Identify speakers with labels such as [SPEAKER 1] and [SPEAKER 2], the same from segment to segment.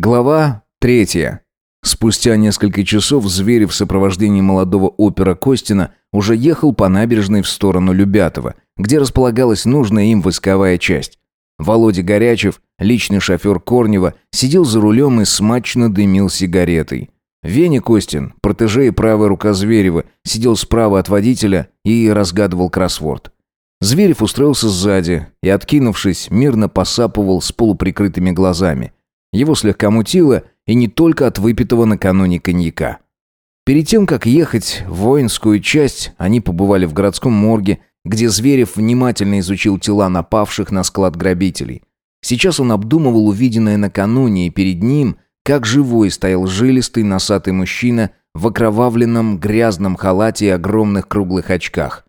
[SPEAKER 1] Глава третья. Спустя несколько часов Зверев в сопровождении молодого опера Костина уже ехал по набережной в сторону Любятова, где располагалась нужная им войсковая часть. Володя Горячев, личный шофер Корнева, сидел за рулем и смачно дымил сигаретой. Веня Костин, протеже и правая рука Зверева, сидел справа от водителя и разгадывал кроссворд. Зверев устроился сзади и, откинувшись, мирно посапывал с полуприкрытыми глазами – его слегка мутило, и не только от выпитого накануне коньяка. Перед тем, как ехать в воинскую часть, они побывали в городском морге, где Зверев внимательно изучил тела напавших на склад грабителей. Сейчас он обдумывал увиденное накануне, и перед ним, как живой, стоял жилистый носатый мужчина в окровавленном грязном халате и огромных круглых очках.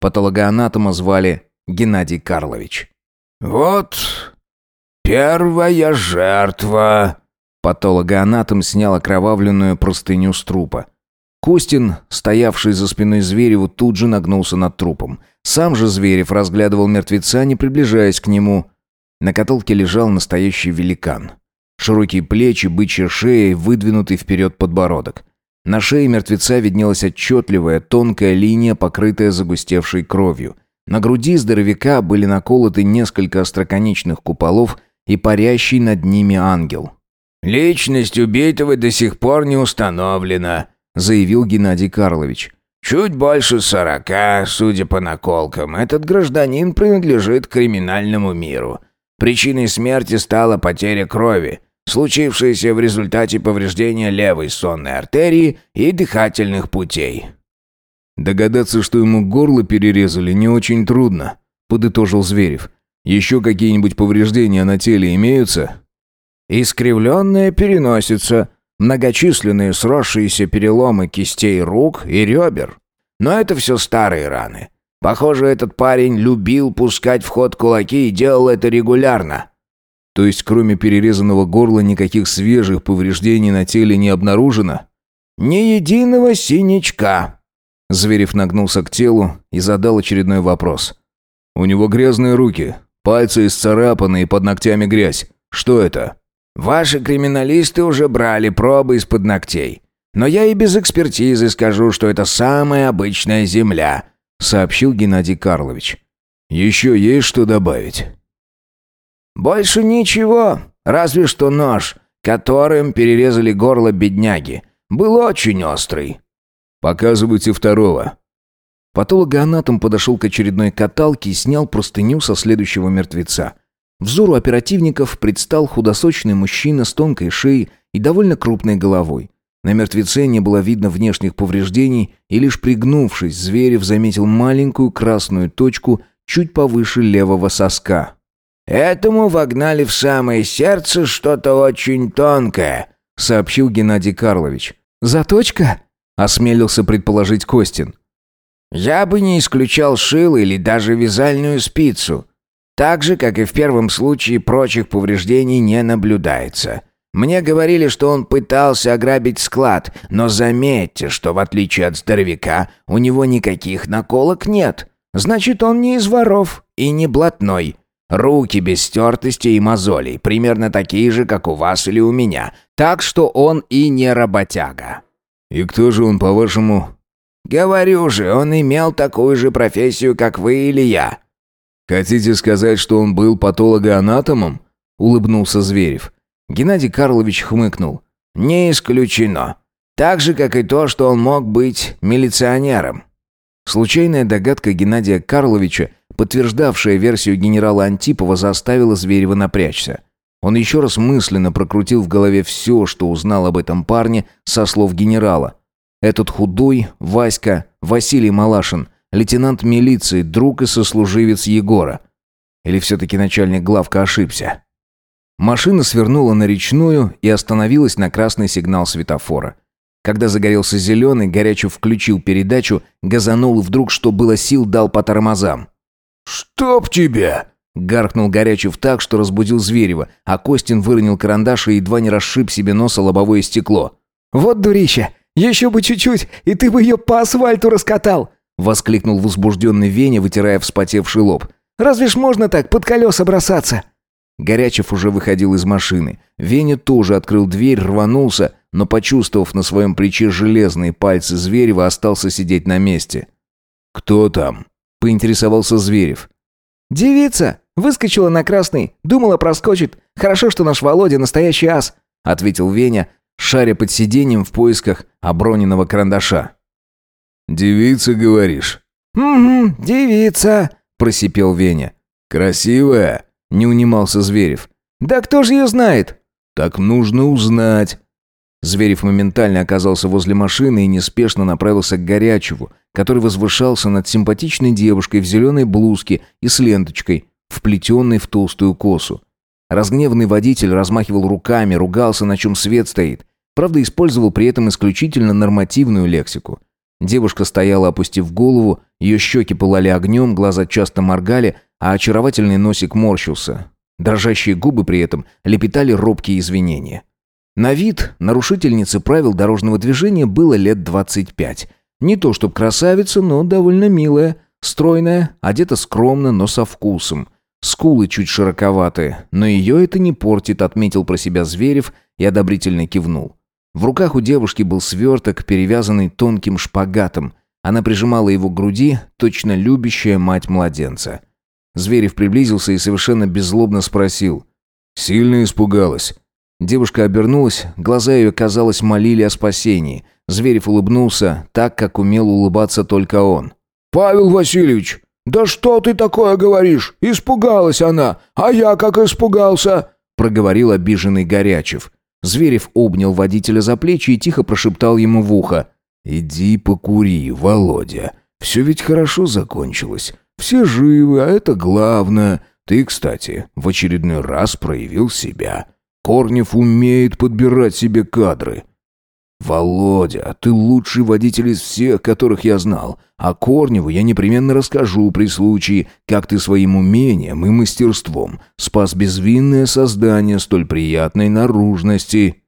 [SPEAKER 1] Патологоанатома звали Геннадий Карлович.
[SPEAKER 2] «Вот «Первая жертва!»
[SPEAKER 1] Патологоанатом снял окровавленную простыню с трупа. Костин, стоявший за спиной Звереву, тут же нагнулся над трупом. Сам же Зверев разглядывал мертвеца, не приближаясь к нему. На каталке лежал настоящий великан. Широкие плечи, бычья шея выдвинутый вперед подбородок. На шее мертвеца виднелась отчетливая, тонкая линия, покрытая загустевшей кровью. На груди здоровяка были наколоты несколько остроконечных куполов – и парящий над ними ангел.
[SPEAKER 2] «Личность убитого до сих пор не установлена», — заявил Геннадий Карлович. «Чуть больше сорока, судя по наколкам. Этот гражданин принадлежит криминальному миру. Причиной смерти стала потеря крови, случившаяся в результате повреждения левой сонной артерии и дыхательных путей».
[SPEAKER 1] «Догадаться, что ему горло перерезали, не очень трудно», — подытожил Зверев. Еще какие-нибудь повреждения на теле имеются?»
[SPEAKER 2] «Искривленная переносица, многочисленные сросшиеся переломы кистей рук и ребер. Но это все старые раны. Похоже, этот парень любил пускать в ход кулаки и делал это регулярно».
[SPEAKER 1] «То есть кроме перерезанного горла никаких свежих повреждений на теле не обнаружено?»
[SPEAKER 2] «Ни единого синячка».
[SPEAKER 1] Зверев нагнулся к телу и задал очередной вопрос. «У него грязные руки. Пальцы исцарапаны и под ногтями грязь. Что это?»
[SPEAKER 2] «Ваши криминалисты уже брали пробы из-под ногтей. Но я и без экспертизы скажу, что это самая обычная земля», сообщил Геннадий Карлович.
[SPEAKER 1] «Еще есть что добавить?»
[SPEAKER 2] «Больше ничего, разве что нож, которым перерезали горло бедняги. Был очень острый».
[SPEAKER 1] «Показывайте второго», Патологоанатом подошел к очередной каталке и снял простыню со следующего мертвеца. Взору оперативников предстал худосочный мужчина с тонкой шеей и довольно крупной головой. На мертвеце не было видно внешних повреждений, и лишь пригнувшись, Зверев заметил маленькую красную точку чуть повыше левого соска.
[SPEAKER 2] «Этому вогнали в самое сердце что-то очень тонкое», — сообщил Геннадий Карлович.
[SPEAKER 1] «Заточка?» — осмелился предположить Костин.
[SPEAKER 2] Я бы не исключал шило или даже вязальную спицу. Так же, как и в первом случае, прочих повреждений не наблюдается. Мне говорили, что он пытался ограбить склад, но заметьте, что в отличие от здоровяка, у него никаких наколок нет. Значит, он не из воров и не блатной. Руки без стертости и мозолей, примерно такие же, как у вас или у меня. Так что он и не работяга.
[SPEAKER 1] «И кто же он, по-вашему,
[SPEAKER 2] «Говорю же, он имел такую же профессию, как вы или я».
[SPEAKER 1] «Хотите сказать, что он был патологоанатомом?» — улыбнулся Зверев.
[SPEAKER 2] Геннадий Карлович хмыкнул. «Не исключено. Так же, как и то, что он мог быть милиционером».
[SPEAKER 1] Случайная догадка Геннадия Карловича, подтверждавшая версию генерала Антипова, заставила Зверева напрячься. Он еще раз мысленно прокрутил в голове все, что узнал об этом парне со слов генерала. Этот худой, Васька, Василий Малашин, лейтенант милиции, друг и сослуживец Егора. Или все-таки начальник главка ошибся? Машина свернула на речную и остановилась на красный сигнал светофора. Когда загорелся зеленый, Горячев включил передачу, газанул и вдруг, что было сил, дал по тормозам.
[SPEAKER 2] «Чтоб тебя!»
[SPEAKER 1] Гаркнул Горячев так, что разбудил Зверева, а Костин выронил карандаш и едва не расшиб себе носа лобовое стекло.
[SPEAKER 3] «Вот дурище! Еще бы чуть-чуть, и ты бы ее по асфальту раскатал!»
[SPEAKER 1] Воскликнул возбужденный Веня, вытирая вспотевший лоб.
[SPEAKER 3] «Разве ж можно так под колеса бросаться?»
[SPEAKER 1] Горячев уже выходил из машины. Веня тоже открыл дверь, рванулся, но, почувствовав на своем плече железные пальцы Зверева, остался сидеть на месте. «Кто там?» – поинтересовался Зверев.
[SPEAKER 3] «Девица! Выскочила на красный, думала проскочит. Хорошо, что наш Володя настоящий ас», – ответил Веня, шаря под сиденьем в поисках оброненного карандаша.
[SPEAKER 1] «Девица, говоришь?»
[SPEAKER 3] «Угу, девица», – просипел Веня.
[SPEAKER 1] «Красивая?» – не унимался Зверев.
[SPEAKER 3] «Да кто же ее знает?»
[SPEAKER 1] «Так нужно узнать». Зверев моментально оказался возле машины и неспешно направился к Горячеву, который возвышался над симпатичной девушкой в зеленой блузке и с ленточкой, вплетенной в толстую косу. Разгневанный водитель размахивал руками, ругался, на чем свет стоит. Правда, использовал при этом исключительно нормативную лексику. Девушка стояла, опустив голову, ее щеки пылали огнем, глаза часто моргали, а очаровательный носик морщился. Дрожащие губы при этом лепетали робкие извинения. На вид нарушительнице правил дорожного движения было лет 25. Не то чтоб красавица, но довольно милая, стройная, одета скромно, но со вкусом. Скулы чуть широковатые, но ее это не портит, отметил про себя Зверев и одобрительно кивнул. В руках у девушки был сверток, перевязанный тонким шпагатом. Она прижимала его к груди, точно любящая мать младенца. Зверев приблизился и совершенно беззлобно спросил. «Сильно испугалась?» Девушка обернулась, глаза ее, казалось, молили о спасении. Зверев улыбнулся так, как умел улыбаться только он.
[SPEAKER 2] «Павел Васильевич, да что ты такое говоришь? Испугалась она, а я как испугался!»
[SPEAKER 1] проговорил обиженный Горячев. Зверев обнял водителя за плечи и тихо прошептал ему в ухо. «Иди покури, Володя. Все ведь хорошо закончилось. Все живы, а это главное. Ты, кстати, в очередной раз проявил себя. Корнев умеет подбирать себе кадры. Володя, ты лучший водитель из всех, которых я знал. А Корневу я непременно расскажу при случае, как ты своим умением и мастерством спас безвинное создание столь приятной наружности.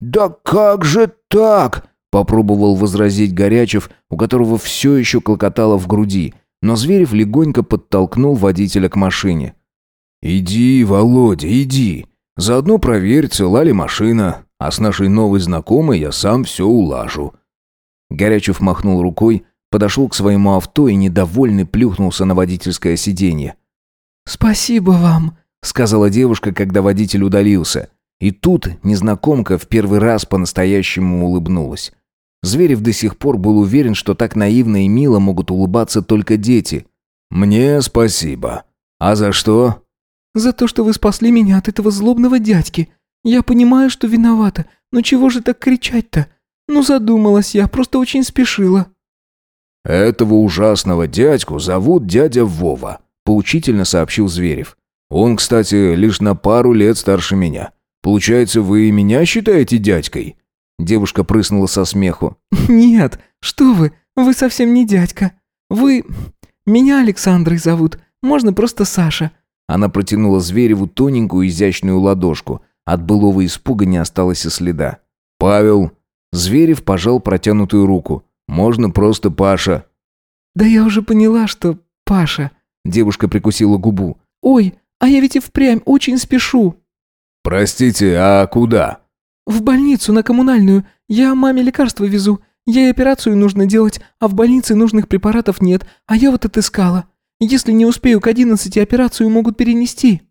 [SPEAKER 2] Да как же так?
[SPEAKER 1] Попробовал возразить Горячев, у которого все еще клокотало в груди, но Зверев легонько подтолкнул водителя к машине. «Иди, Володя, иди. Заодно проверь, цела ли машина, а с нашей новой знакомой я сам все улажу». Горячев махнул рукой, подошел к своему авто и недовольный плюхнулся на водительское сиденье.
[SPEAKER 3] «Спасибо вам», — сказала девушка, когда водитель удалился. И тут незнакомка в первый раз по-настоящему улыбнулась. Зверев до сих пор был уверен, что так наивно и мило могут улыбаться только дети. «Мне спасибо. А за что?» «За то, что вы спасли меня от этого злобного дядьки. Я понимаю, что виновата, но чего же так кричать-то? Ну задумалась я, просто очень спешила».
[SPEAKER 1] «Этого ужасного дядьку зовут дядя Вова», — поучительно сообщил Зверев. «Он, кстати, лишь на пару лет старше меня. Получается, вы и меня считаете дядькой?» Девушка прыснула со смеху.
[SPEAKER 3] «Нет, что вы, вы совсем не дядька. Вы... Меня Александрой зовут, можно просто Саша.
[SPEAKER 1] Она протянула Звереву тоненькую изящную ладошку. От былого испуга не осталось и следа. «Павел!» Зверев пожал протянутую руку. «Можно просто Паша».
[SPEAKER 3] «Да я уже поняла, что Паша».
[SPEAKER 1] Девушка прикусила губу.
[SPEAKER 3] «Ой, а я ведь и впрямь очень спешу».
[SPEAKER 1] «Простите, а куда?»
[SPEAKER 3] «В больницу, на коммунальную. Я маме лекарства везу. Ей операцию нужно делать, а в больнице нужных препаратов нет, а я вот отыскала. Если не успею к одиннадцати, операцию могут перенести».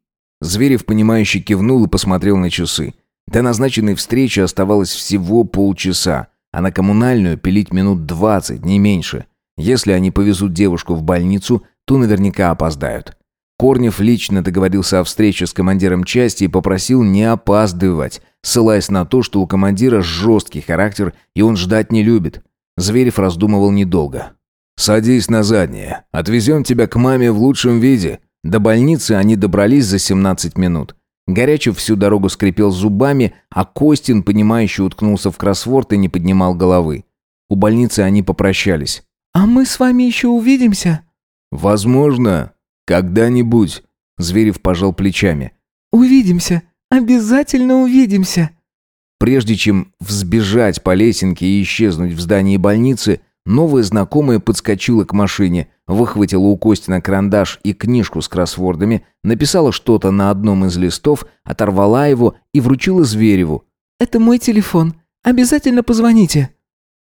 [SPEAKER 1] Зверев, понимающе кивнул и посмотрел на часы. До назначенной встречи оставалось всего полчаса, а на коммунальную пилить минут двадцать, не меньше. Если они повезут девушку в больницу, то наверняка опоздают. Корнев лично договорился о встрече с командиром части и попросил не опаздывать, ссылаясь на то, что у командира жесткий характер и он ждать не любит. Зверев раздумывал недолго. «Садись на заднее. Отвезем тебя к маме в лучшем виде». До больницы они добрались за 17 минут. Горячев всю дорогу скрипел зубами, а Костин, понимающе уткнулся в кроссворд и не поднимал головы. У больницы они попрощались.
[SPEAKER 3] «А мы с вами еще увидимся?»
[SPEAKER 1] «Возможно. Когда-нибудь». Зверев пожал плечами.
[SPEAKER 3] «Увидимся. Обязательно увидимся».
[SPEAKER 1] Прежде чем взбежать по лесенке и исчезнуть в здании больницы, новая знакомая подскочила к машине, выхватила у Костина карандаш и книжку с кроссвордами, написала что-то на одном из листов, оторвала его и вручила Звереву.
[SPEAKER 4] «Это мой телефон. Обязательно позвоните».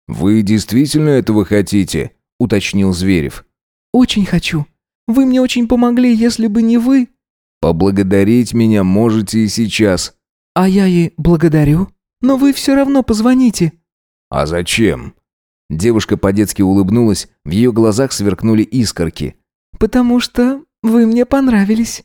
[SPEAKER 1] «Вы действительно этого хотите?» — уточнил Зверев.
[SPEAKER 4] «Очень хочу. Вы мне очень помогли, если бы не вы...»
[SPEAKER 1] «Поблагодарить меня можете и сейчас».
[SPEAKER 4] «А я и благодарю. Но вы все равно позвоните».
[SPEAKER 1] «А зачем?» Девушка по-детски улыбнулась, в ее глазах сверкнули искорки.
[SPEAKER 4] «Потому что вы мне понравились».